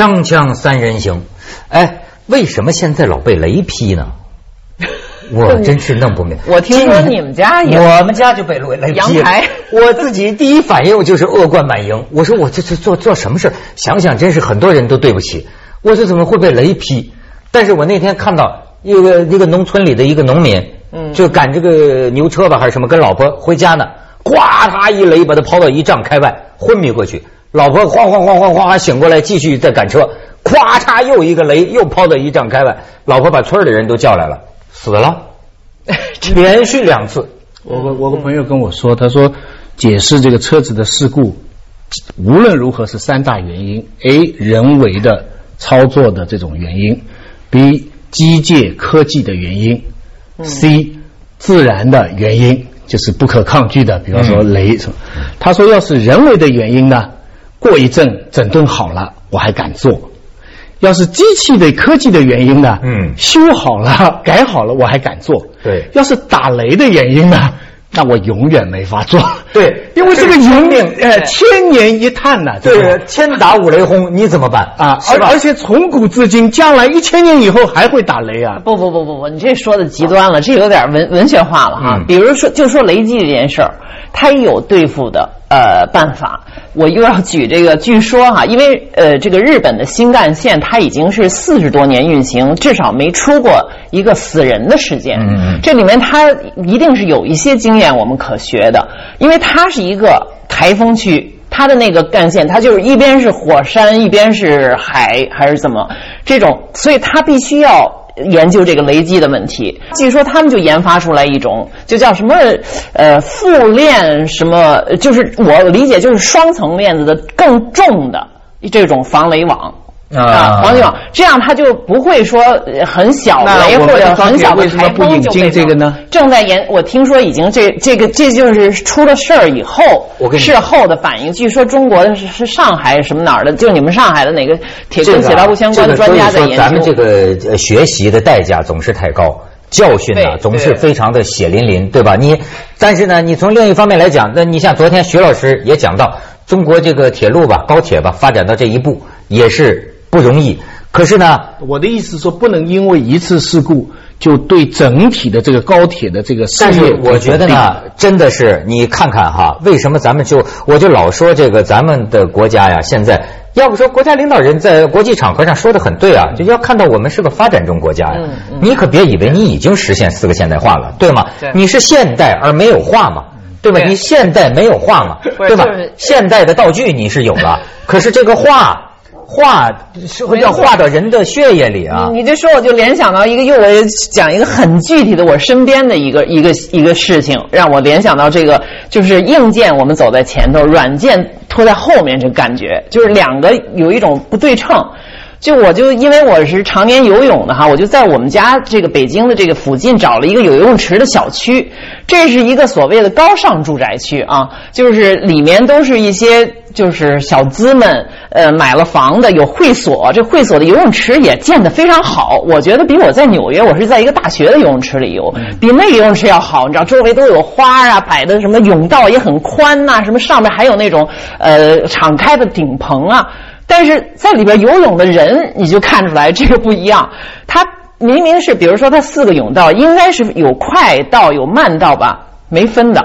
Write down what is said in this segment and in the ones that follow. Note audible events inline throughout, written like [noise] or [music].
锵锵三人行，哎，为什么现在老被雷劈呢？[laughs] 我真是弄不明白。[laughs] 我听说你们家也，我们家就被雷雷劈。阳台，[laughs] 我自己第一反应就是恶贯满盈。我说我这这做做什么事想想真是很多人都对不起。我说怎么会被雷劈？但是我那天看到一个一个农村里的一个农民，嗯，就赶这个牛车吧还是什么，跟老婆回家呢，咵嚓一雷把他抛到一丈开外，昏迷过去。老婆晃晃晃晃晃醒过来，继续在赶车，咵嚓又一个雷，又抛到一丈开外。老婆把村里人都叫来了，死了，[laughs] 连续两次。我我我个朋友跟我说，他说解释这个车子的事故，无论如何是三大原因：A 人为的操作的这种原因；B 机械科技的原因；C 自然的原因，就是不可抗拒的，比方说雷什么。他说，要是人为的原因呢？过一阵整顿好了，我还敢做。要是机器的科技的原因呢？嗯，修好了、改好了，我还敢做。对，要是打雷的原因呢？那我永远没法做。对，因为这个引领，呃，千年一叹呐。对，天打五雷轰，你怎么办啊？而而且从古至今，将来一千年以后还会打雷啊？不不不不不，你这说的极端了，这有点文文学化了哈。比如说，就说雷击这件事儿。它有对付的呃办法，我又要举这个，据说哈，因为呃这个日本的新干线它已经是四十多年运行，至少没出过一个死人的事件。嗯嗯，这里面它一定是有一些经验我们可学的，因为它是一个台风区，它的那个干线它就是一边是火山，一边是海，还是怎么这种，所以它必须要。研究这个雷击的问题，据说他们就研发出来一种，就叫什么呃复链什么，就是我理解就是双层链子的更重的这种防雷网。啊，黄金网，这样他就不会说很小雷或者很小的台风就被这个呢？正在研，我听说已经这这个这就是出了事儿以后，事后的反应。据说中国的是是上海什么哪儿的，就你们上海的哪个铁跟铁道部相关的专家在研究。咱们这个学习的代价总是太高，教训呢总是非常的血淋淋，对吧？你但是呢，你从另一方面来讲，那你像昨天徐老师也讲到，中国这个铁路吧、高铁吧发展到这一步也是。不容易，可是呢，我的意思说，不能因为一次事故就对整体的这个高铁的这个事业。但是我觉得呢，真的是你看看哈，为什么咱们就我就老说这个咱们的国家呀，现在要不说国家领导人在国际场合上说的很对啊，就要看到我们是个发展中国家呀。你可别以为你已经实现四个现代化了，对吗？你是现代而没有化嘛，对吧？你现代没有化嘛，对吧？现代的道具你是有了，[laughs] 可是这个化。画是会要画到人的血液里啊！你这说我就联想到一个，又我讲一个很具体的我身边的一个一个一个事情，让我联想到这个，就是硬件我们走在前头，软件拖在后面，这感觉就是两个有一种不对称。就我就因为我是常年游泳的哈，我就在我们家这个北京的这个附近找了一个有游泳池的小区，这是一个所谓的高尚住宅区啊，就是里面都是一些就是小资们呃买了房的，有会所，这会所的游泳池也建得非常好，我觉得比我在纽约，我是在一个大学的游泳池里游，比那个游泳池要好，你知道周围都有花啊，摆的什么泳道也很宽呐，什么上面还有那种呃敞开的顶棚啊。但是在里边游泳的人，你就看出来这个不一样。他明明是，比如说他四个泳道，应该是有快道有慢道吧，没分的，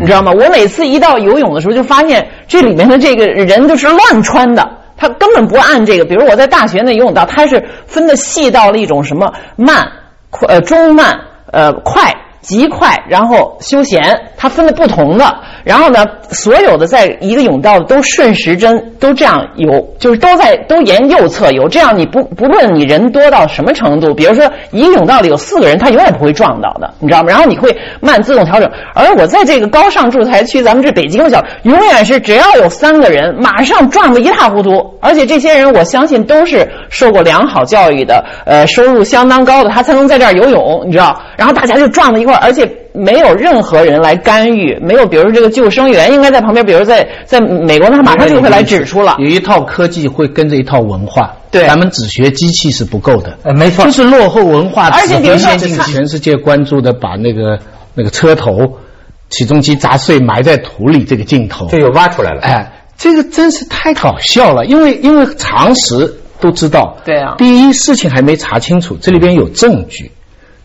你知道吗？我每次一到游泳的时候，就发现这里面的这个人都是乱穿的，他根本不按这个。比如我在大学那游泳道，他是分的细到了一种什么慢、快、呃中慢、呃快。极快，然后休闲，它分的不同的。然后呢，所有的在一个甬道都顺时针，都这样游，就是都在都沿右侧游。这样你不不论你人多到什么程度，比如说一个甬道里有四个人，他永远不会撞到的，你知道吗？然后你会慢自动调整。而我在这个高尚住宅区，咱们这北京的小，永远是只要有三个人，马上撞得一塌糊涂。而且这些人，我相信都是受过良好教育的，呃，收入相当高的，他才能在这儿游泳，你知道？然后大家就撞到一块。而且没有任何人来干预，没有，比如说这个救生员应该在旁边，比如在在美国，他马上就会来指出了。有一套科技会跟着一套文化，对，咱们只学机器是不够的，呃，没错，就是落后文化。而且比如说，全世界关注的把那个那个车头起重机砸碎埋在土里这个镜头，这又挖出来了。哎，这个真是太搞笑了，因为因为常识。都知道。对啊第一，事情还没查清楚，这里边有证据，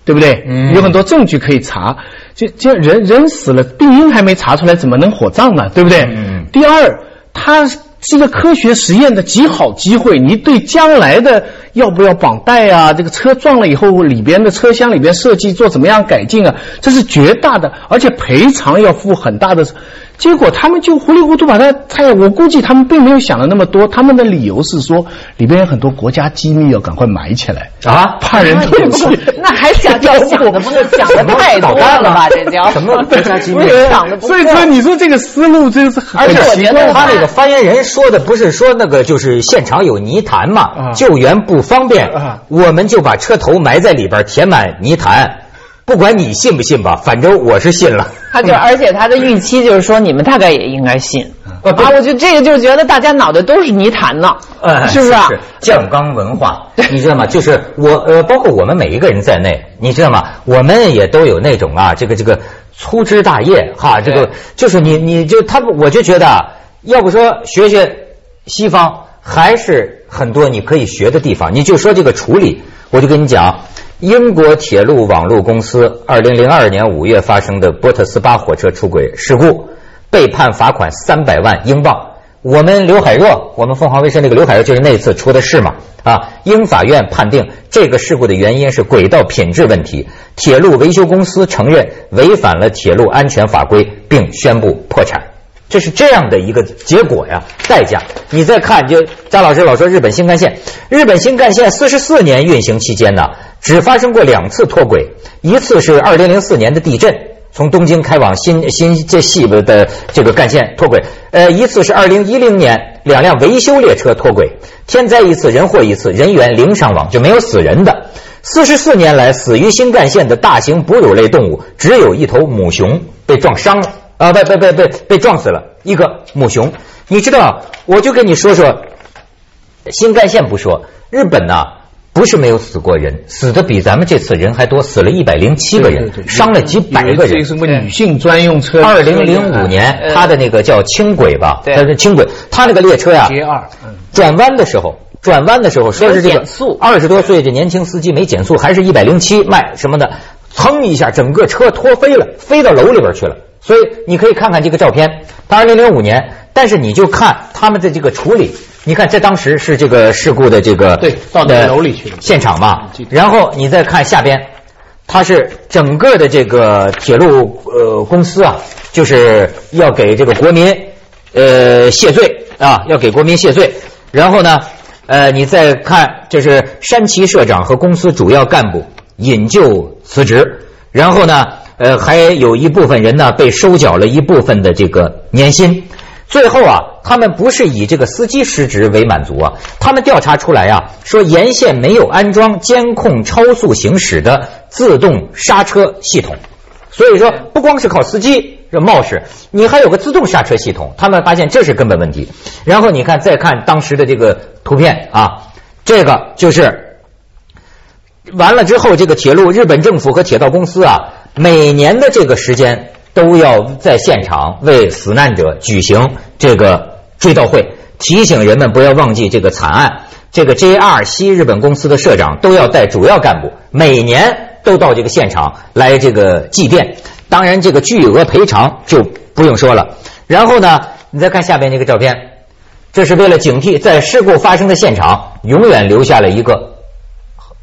对不对？嗯有很多证据可以查。就就人人死了，病因还没查出来，怎么能火葬呢？对不对？嗯第二，它是一个科学实验的极好机会，你对将来的要不要绑带啊，这个车撞了以后里边的车厢里边设计做怎么样改进啊，这是绝大的，而且赔偿要付很大的。结果他们就糊里糊涂把它拆，我估计他们并没有想的那么多，他们的理由是说里边有很多国家机密要赶快埋起来啊怕人偷窃。[laughs] 那还想要想的不能想的太多了吧？这叫什么国家机密想的不所以说，你说这个思路真是很而且我觉得奇怪他那个发言人说的不是说那个就是现场有泥潭嘛，啊救援不方便，啊我们就把车头埋在里边填满泥潭，不管你信不信吧，反正我是信了。他就 [laughs] 而且他的预期就是说，你们大概也应该信啊！我觉得这个就是觉得大家脑袋都是泥潭呢，哎，是不是是？酱缸文化，你知道吗？就是我呃，包括我们每一个人在内，你知道吗？我们也都有那种啊，这个这个粗枝大叶哈，这个就是你你就他，我就觉得啊，要不说学学西方，还是很多你可以学的地方。你就说这个处理，我就跟你讲。英国铁路网络公司二零零二年五月发生的波特斯巴火车出轨事故，被判罚款三百万英镑。我们刘海若，我们凤凰卫视那个刘海若就是那次出的事嘛啊，英法院判定这个事故的原因是轨道品质问题，铁路维修公司承认违反了铁路安全法规，并宣布破产。这是这样的一个结果呀，代价。你再看，就张老师老说日本新干线，日本新干线四十四年运行期间呢，只发生过两次脱轨，一次是二零零四年的地震。从东京开往新新这西部的这个干线脱轨，呃，一次是二零一零年两辆维修列车脱轨，天灾一次，人祸一次，人员零伤亡，就没有死人的。四十四年来，死于新干线的大型哺乳类动物只有一头母熊被撞伤了啊，被被被被被撞死了一个母熊。你知道，我就跟你说说，新干线不说，日本呐、不是没有死过人，死的比咱们这次人还多，死了一百零七个人，伤了几百个人这。什么女性专用车？二零零五年，他的那个叫轻轨吧，对它是轻轨，他那个列车呀，转弯的时候，转弯的时候说是这个二十多岁这年轻司机没减速，还是一百零七迈什么的，噌一下整个车拖飞了，飞到楼里边去了。所以你可以看看这个照片，他二零零五年，但是你就看他们的这个处理，你看这当时是这个事故的这个对到楼里去了现场嘛然后你再看下边，它是整个的这个铁路呃公司啊，就是要给这个国民呃谢罪啊，要给国民谢罪。然后呢，呃，你再看，就是山崎社长和公司主要干部引咎辞职。然后呢，呃，还有一部分人呢被收缴了一部分的这个年薪。最后啊，他们不是以这个司机失职为满足啊，他们调查出来啊，说沿线没有安装监控超速行驶的自动刹车系统，所以说不光是靠司机这冒失，你还有个自动刹车系统，他们发现这是根本问题。然后你看，再看当时的这个图片啊，这个就是完了之后，这个铁路日本政府和铁道公司啊，每年的这个时间都要在现场为死难者举行这个追悼会，提醒人们不要忘记这个惨案。这个 JR 西日本公司的社长都要带主要干部，每年都到这个现场来这个祭奠。当然，这个巨额赔偿就不用说了。然后呢，你再看下边这个照片，这是为了警惕在事故发生的现场永远留下了一个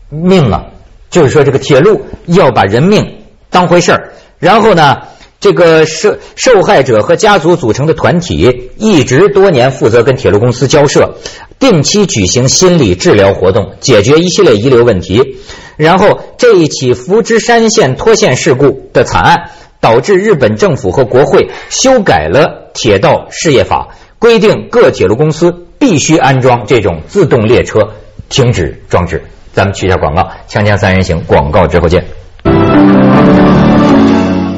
命啊，就是说这个铁路要把人命当回事儿。然后呢，这个受受害者和家族组成的团体一直多年负责跟铁路公司交涉，定期举行心理治疗活动，解决一系列遗留问题。然后这一起福知山线脱线事故的惨案，导致日本政府和国会修改了铁道事业法，规定各铁路公司必须安装这种自动列车停止装置。咱们去一下广告，锵锵三人行，广告之后见。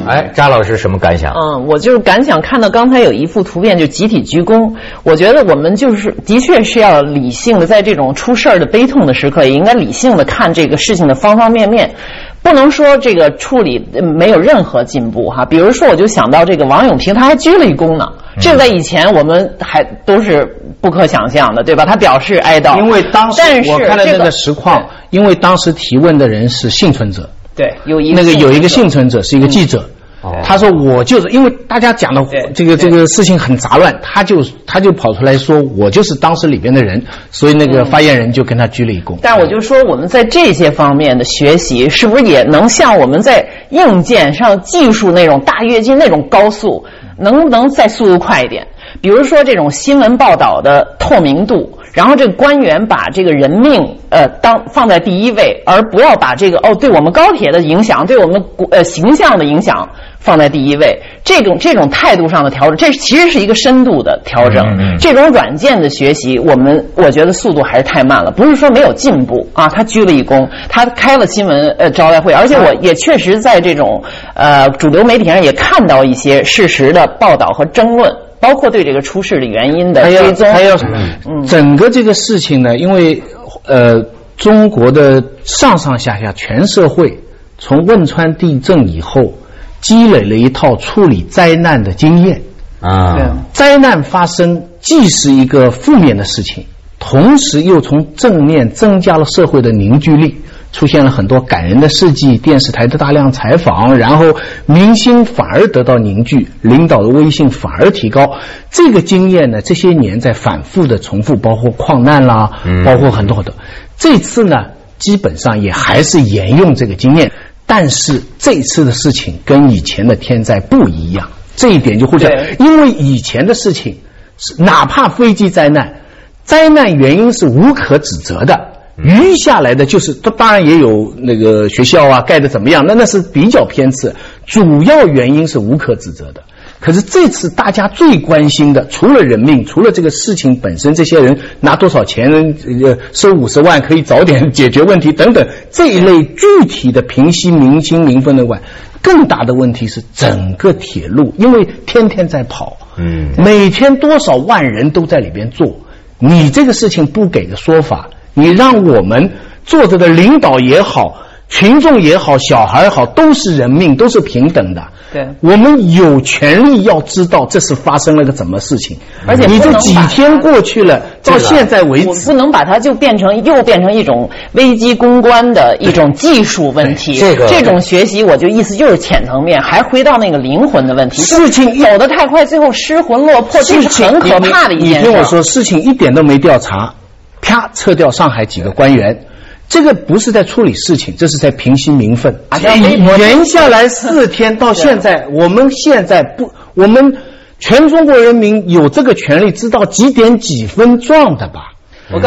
哎，扎老师什么感想？嗯，我就是感想看到刚才有一幅图片，就集体鞠躬。我觉得我们就是的确是要理性的，在这种出事儿的悲痛的时刻，也应该理性的看这个事情的方方面面，不能说这个处理呃没有任何进步哈。比如说，我就想到这个王永平，他还鞠了一躬呢。这在以前我们还都是不可想象的，对吧？他表示哀悼，因为当时我看了那这个个实况，因为当时提问的人是幸存者，对有一个那个有一个幸幸存者是一个记者。哦他说：“我就是因为大家讲的这个这个事情很杂乱，他就他就跑出来说，我就是当时里边的人，所以那个发言人就跟他鞠了一躬。但我就说，我们在这些方面的学习，是不是也能像我们在硬件上、技术那种大跃进那种高速，能不能再速度快一点？比如说这种新闻报道的透明度，然后这个官员把这个人命呃当放在第一位，而不要把这个哦对我们高铁的影响、对我们国呃形象的影响放在第一位。这种这种态度上的调整，这其实是一个深度的调整。嗯嗯这种软件的学习，我们我觉得速度还是太慢了。不是说没有进步啊，他鞠了一躬，他开了新闻呃招待会，而且我也确实在这种呃主流媒体上也看到一些事实的报道和争论，包括对这个出事的原因的追踪。他要嗯整个这个事情呢，因为呃，中国的上上下下全社会从汶川地震以后，积累了一套处理灾难的经验。啊，灾难发生既是一个负面的事情，同时又从正面增加了社会的凝聚力，出现了很多感人的事迹，电视台的大量采访，然后明星反而得到凝聚，领导的威信反而提高。这个经验呢，这些年在反复的重复，包括矿难啦，嗯包括很多很多。这次呢，基本上也还是沿用这个经验，但是这次的事情跟以前的天灾不一样，这一点就互相，因为以前的事情是哪怕飞机灾难，灾难原因是无可指责的。余下来的就是，它当然也有那个学校啊盖的怎么样，那那是比较偏次，主要原因是无可指责的。可是这次大家最关心的，除了人命，除了这个事情本身，这些人拿多少钱，呃，收五十万可以早点解决问题等等这一类具体的平息民心民愤的外，更大的问题是整个铁路，因为天天在跑，嗯每天多少万人都在里边做，你这个事情不给个说法，你让我们坐着的领导也好，群众也好，小孩也好，都是人命，都是平等的。对我们有权利要知道这是发生了个什么事情，而且你这几天过去了，到现在为止我不，能把它就变成又变成一种危机公关的一种技术问题。对这个种学习，我就意思就是浅层面，还回到那个灵魂的问题。事情一走得太快，最后失魂落魄，这是很可怕的一你件事。你听我说，事情一点都没调查，啪撤掉上海几个官员。这个不是在处理事情，这是在平息民愤啊像微博。延下来 [laughs] 四天到现在，我们现在不，我们全中国人民有这个权利知道几点几分撞的吧？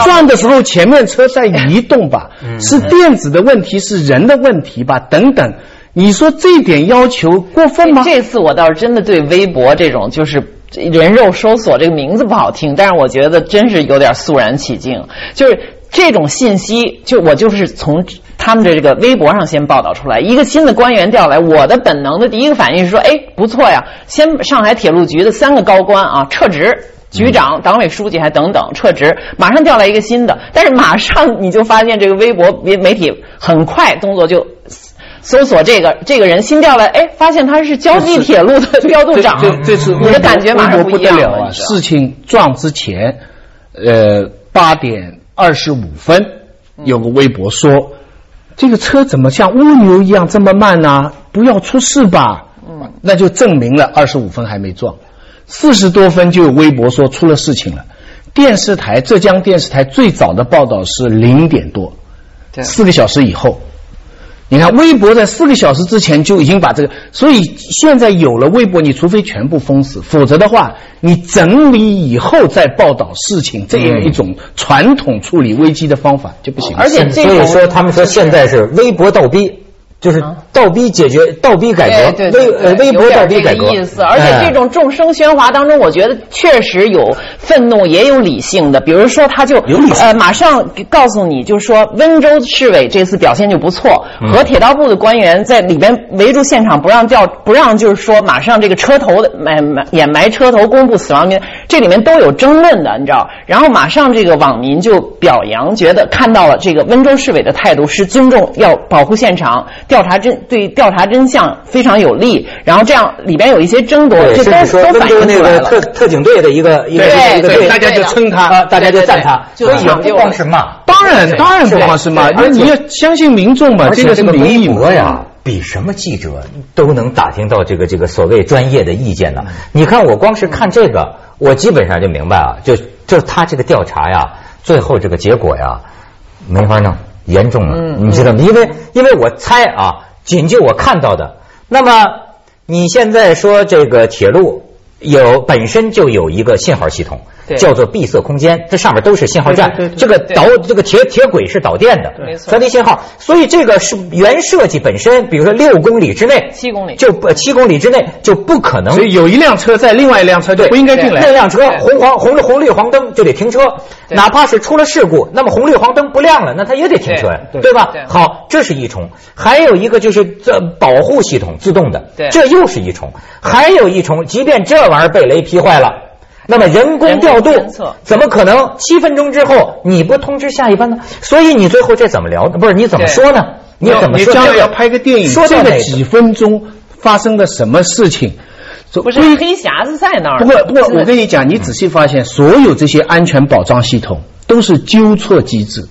撞的时候前面车在移动吧？是电子的问题，是人的问题吧？等等，你说这点要求过分吗？这次我倒是真的对微博这种就是人肉搜索这个名字不好听，但是我觉得真是有点肃然起敬。就是这种信息，就我就是从他们的这个微博上先报道出来，一个新的官员调来，我的本能的第一个反应是说，哎，不错呀，先上海铁路局的三个高官啊撤职。局长、党委书记还等等撤职，马上调来一个新的，但是马上你就发现这个微博媒媒体很快动作就搜索这个这个人新调来，哎，发现他是交际铁路的调度长，这这次你的感觉马上不一样了得了啊！事情撞之前，呃，八点二十五分有个微博说，这个车怎么像蜗牛一样这么慢呢、不要出事吧？嗯，那就证明了二十五分还没撞。四十多分就有微博说出了事情了。电视台浙江电视台最早的报道是零点多，四个小时以后。你看，微博在四个小时之前就已经把这个，所以现在有了微博，你除非全部封死，否则的话，你整理以后再报道事情，这样一种传统处理危机的方法就不行了。而且所以说他们说现在是微博倒逼，就是倒逼解决倒逼改革，微呃微博倒逼改革意思。而且哎这种众生喧哗当中，我觉得确实有愤怒，也有理性的。比如说，他就有理性呃马上告诉你，就是说温州市委这次表现就不错，嗯和铁道部的官员在里边围住现场，不让调，不让就是说马上这个车头的埋埋掩埋车头，公布死亡名，这里面都有争论的，你知道？然后马上这个网民就表扬，觉得看到了这个温州市委的态度是尊重，要保护现场，调查真对调查真相非常有利，然后这样里边有一些争夺，对，这都说都反映出来了。个特特警队的一个一个对一个队，大家就称他啊，大家就赞他，对对对所以也不就光是骂，当然，当然不是光是骂，对你你要相信民众嘛，这个是民意嘛。博呀，比什么记者都能打听到这个这个所谓专业的意见呢。你看，我光是看这个，我基本上就明白啊，就就他这个调查呀，最后这个结果呀，没法弄，严重了，嗯你知道吗？因为因为我猜啊，仅就我看到的，那么你现在说这个铁路有本身就有一个信号系统。对。叫做闭塞空间，这上面都是信号站。对对，对这个导这个铁铁轨是导电的，传递信号，所以这个是原设计本身，比如说六公里之内，七公里。就不七公里之内就不可能所以有一辆车在，另外一辆车就不应该进来。那。辆车红黄红红绿黄灯就得停车，哪怕是出了事故，那么红绿黄灯不亮了，那它也得停车呀，对对吧？好，这是一重，还有一个就是这保护系统自动的，这又是一重，还有一重，即便这玩意儿被雷劈坏了。那么人工调度怎么可能七分钟之后你不通知下一班呢？所以你最后这怎么聊呢？不是你怎么说呢？你怎么你说？将来要拍个电影，这说到哪个个几分钟发生了什么事情？不是黑匣子在那儿。不过，不过我跟你讲，你仔细发现，所有这些安全保障系统都是纠错机制，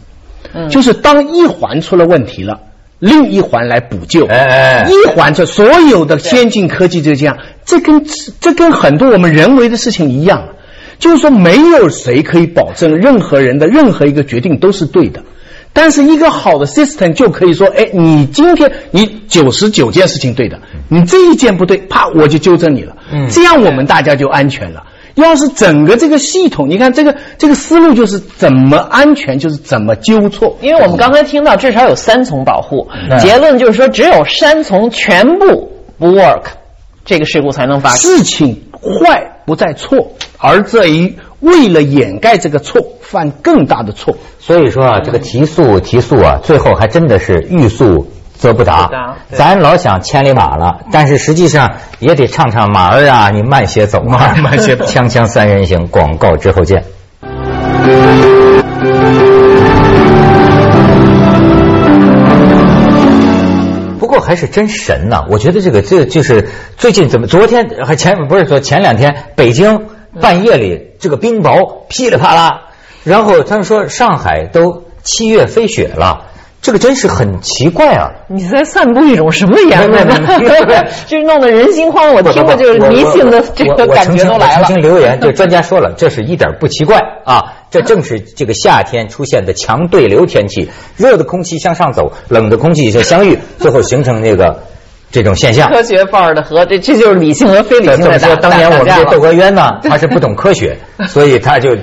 嗯就是当一环出了问题了，另一环来补救。哎哎一环这所有的先进科技就这样，这跟这跟很多我们人为的事情一样，就是说没有谁可以保证任何人的任何一个决定都是对的。但是一个好的 system 就可以说，哎，你今天你九十九件事情对的，你这一件不对，啪我就纠正你了。嗯这样我们大家就安全了。要是整个这个系统，你看这个这个思路就是怎么安全，就是怎么纠错。因为我们刚才听到至少有三重保护，嗯结论就是说只有三重全部不 work，这个事故才能发生。事情坏不在错，而在于为了掩盖这个错，犯更大的错。所以说啊，这个提速提速啊，最后还真的是欲速则不达咱老想千里马了，但是实际上也得唱唱马儿啊，你慢些走啊，[laughs] 慢些走。锵锵三人行，广告之后见。不过还是真神呐、我觉得这个这就是最近怎么昨天还前不是说前两天北京半夜里这个冰雹噼里啪啦，然后他们说上海都七月飞雪了，这个真是很奇怪啊。你在散布一种什么言论呢？[laughs] 就是弄得人心惶惶，我听的就是迷信的这个感觉都来了我。澄清留言，就专家说了，这是一点不奇怪啊，这正是这个夏天出现的强对流天气，热的空气向上走，冷的空气就相遇，最后形成那个这种现象。科学范儿的和这这就是理性和非理这这么说，性的打当年我们这窦娥冤呢，[laughs] 他是不懂科学，[laughs] 所以他就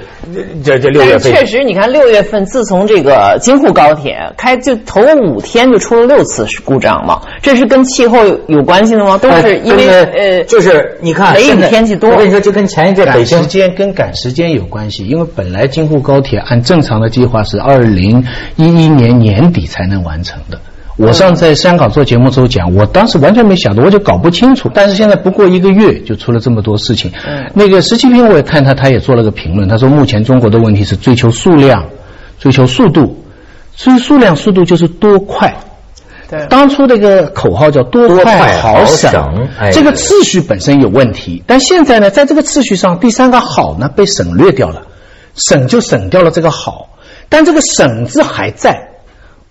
这这六月份确实，你看六月份，自从这个京沪高铁开，就头五天就出了六次故障嘛，这是跟气候有有关系的吗？都是因为呃呃，就是你看雷雨天气多我跟你说，就跟前一阵北赶京时间跟赶时间有关系，因为本来京沪高铁按正常的计划是二零一一年年底才能完成的。我上次在香港做节目时候讲，我当时完全没想到，我就搞不清楚。但是现在不过一个月就出了这么多事情。嗯那个十七平我也看他，他也做了个评论，他说目前中国的问题是追求数量，追求速度，所以数量速度就是多快。对当初那个口号叫多多快快好好省省哎，这个次序本身有问题，但现在呢，在这个次序上，第三个好呢被省略掉了，省就省掉了这个好，但这个省字还在。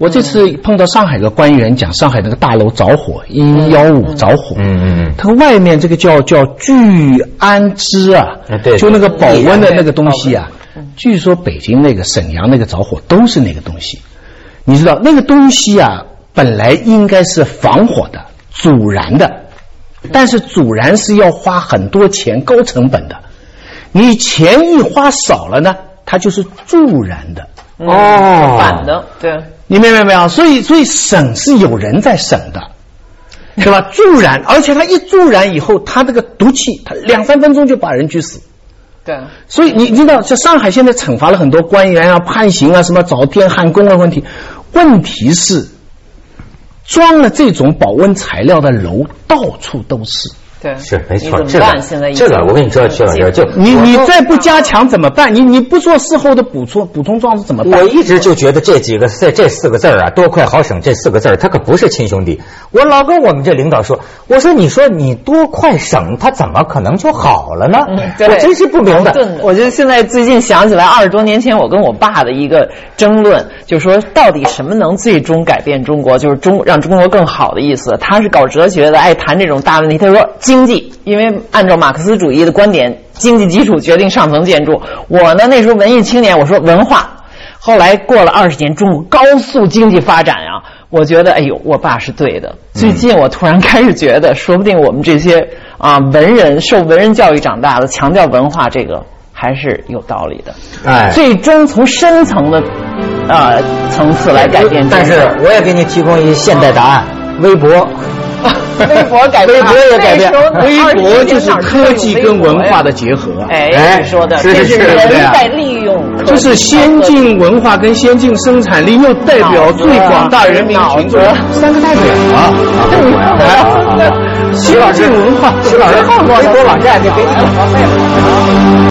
我这次碰到上海的官员讲，上海那个大楼着火，一幺五着火，嗯嗯嗯。它外面这个叫叫聚氨酯啊就那个保温的那个东西啊嗯，据说北京那个沈阳那个着火都是那个东西，你知道那个东西啊，本来应该是防火的、阻燃的，但是阻燃是要花很多钱、高成本的，你钱一花少了呢，它就是助燃的。哦。反的，对，你明白没有？所以，所以省是有人在省的，[laughs] 是吧？助燃，而且它一助燃以后，它这个毒气，它两三分钟就把人拘死。对，所以你你知道，在上海现在惩罚了很多官员啊、判刑啊、什么找电焊工啊问题，问题是装了这种保温材料的楼到处都是。对，是没错，你这个怎么办？现在这个我跟你说，薛老师，就你你再不加强怎么办？你你不做事后的补充补充装置怎么办？我一直就觉得这几个这这四个字儿啊，多快好省这四个字儿，它可不是亲兄弟。我老跟我们这领导说，我说你说你多快省，他怎么可能就好了呢？对我真是不明白。我觉得现在最近想起来，二十多年前我跟我爸的一个争论，就是说到底什么能最终改变中国，就是中让中国更好的意思。他是搞哲学的，爱谈这种大问题。他说经济，因为按照马克思主义的观点，经济基础决定上层建筑。我呢那时候文艺青年，我说文化。后来过了二十年，中国高速经济发展啊，我觉得哎呦，我爸是对的。最近我突然开始觉得，说不定我们这些啊文人受文人教育长大的，强调文化这个还是有道理的。哎最终从深层的呃层次来改变。但是我也给你提供一现代答案：微博。[laughs] 微博改变，微博也改变微博就是科技跟文化的结合啊。哎，说的，是是这人在利用就是先进文化跟先进生产力，又代表最广大人民群众三个代表啊。徐老师先进文化，徐老师，微博网站就给你广告费了。